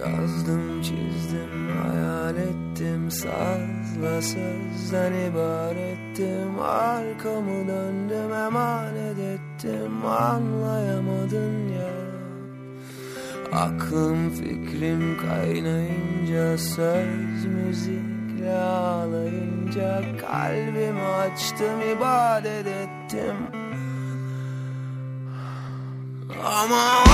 Yazdım çizdim hayal ettim. Sazla sözden ibarettim. Arkamı döndüm emanet ettim. Anlayamadın ya. Aklım fikrim kaynayınca Söz müzikle ağlayınca Kalbimi açtım ibadet ettim. Ama